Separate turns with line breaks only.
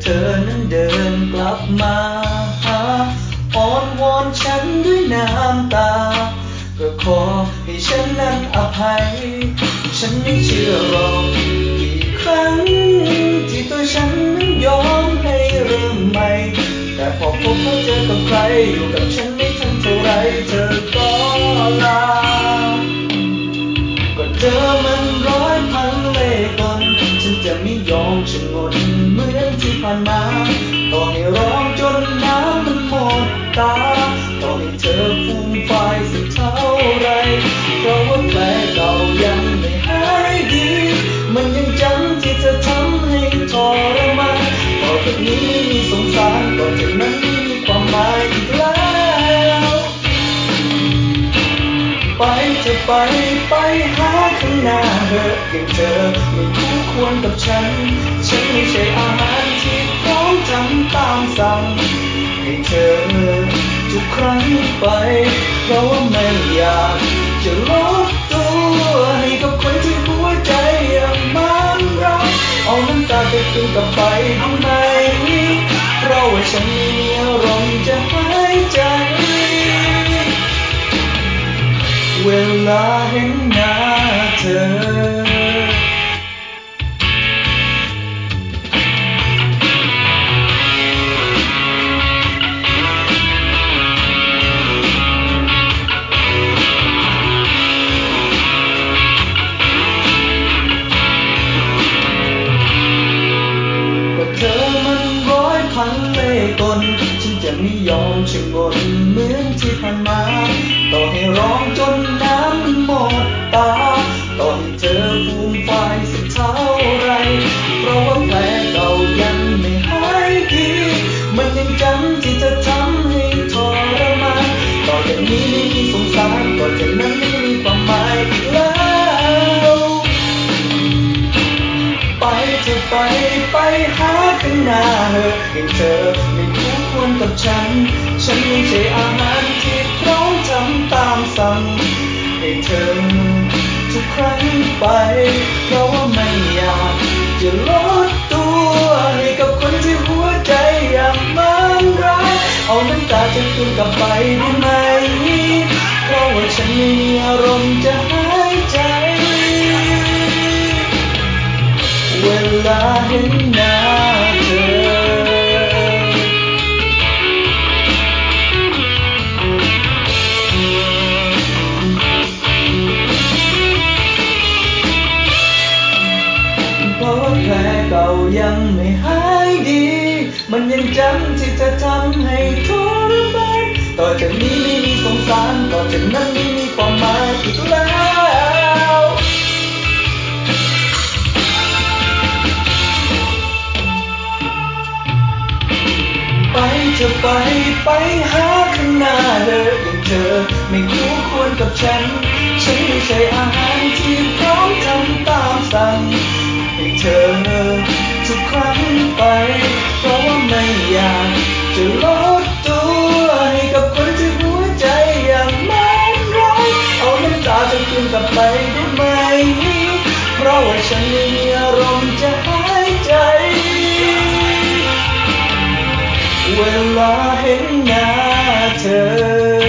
เธอนั้นเดินกลับมาหาอ้อนวอนฉันด้วยน้ำตา ก็ขอให้ฉันนั้นอภัย ฉันไม่เชื่อหรอกกี่ครั้ง ที่ตัวฉันนั้นยอมให้เริ่มใหม่ แต่พอพบเขาเจอกับใครอยู่กับฉันไม่ทันเท่าไรเธอก็ลา ก็เจอมันร้อยพันเลยตนฉันจะไม่ยอมชะงนเหมือนานมา ต่อให้ร้องจนน้ำมันหมดตา ต่อให้เธอฟูมไฟายสักเท่าไร เพราะว่าแผลเก่ายังไม่หายดี มันยังจำที่เธอทำให้ทรมานต่อจากนี้มีสงสารต่อจากนั้นไม่มีความหมายอีกแล้ว ไปจะไปไปหาข้างหน้าเธออย่างเธอไม่คู่ควรกับฉัน ฉันไม่ รั้งไป เพราะว่าไม่อยากจะลบตัวให้กับคนที่หัวใจยังมันรักเอาน้ำตาไปคืนกับไปได้ไมเพราะว่าฉันไม่มีอารมณ์จะหายใจ เวลาเห็น อให้ร้องจนน้ำหมดตาต่อให้เธอฟูมไฟสักเท่าไร เพราะว่าแผลเก่ายังไม่หายดี มันยังจำที่เธอทำให้ทรมานต่อจากนี้ไม่มีสงสารต่อจากนั้นไม่มีความหมายอีกแล้ว ไปเธอไปไปหาข้างหน้าเธอให้เธอ เธอ ทุกครั้งไป เพราะว่าไม่อยากจะลดตัวให้กับคนที่หัวใจยังมันรัก เอาน้ำตาจะคืนกลับไปได้ไหม เพราะว่าฉันไม่มีอารมณ์จะ ยังไม่หายดี มันยังจำที่เธอทำให้ทรมานต่อจากนี้ไม่มีสงสาร ต่อจากนั้นไม่มีความหมายอีกแล้วไปจะไปไปหาข้างหน้าเลยอย่างเธอไม่คู่ควร คืนกลับไปได้ไหม เพราะว่าฉันไม่มีอารมณ์จะหายใจ เวลาเห็นหน้าเธอ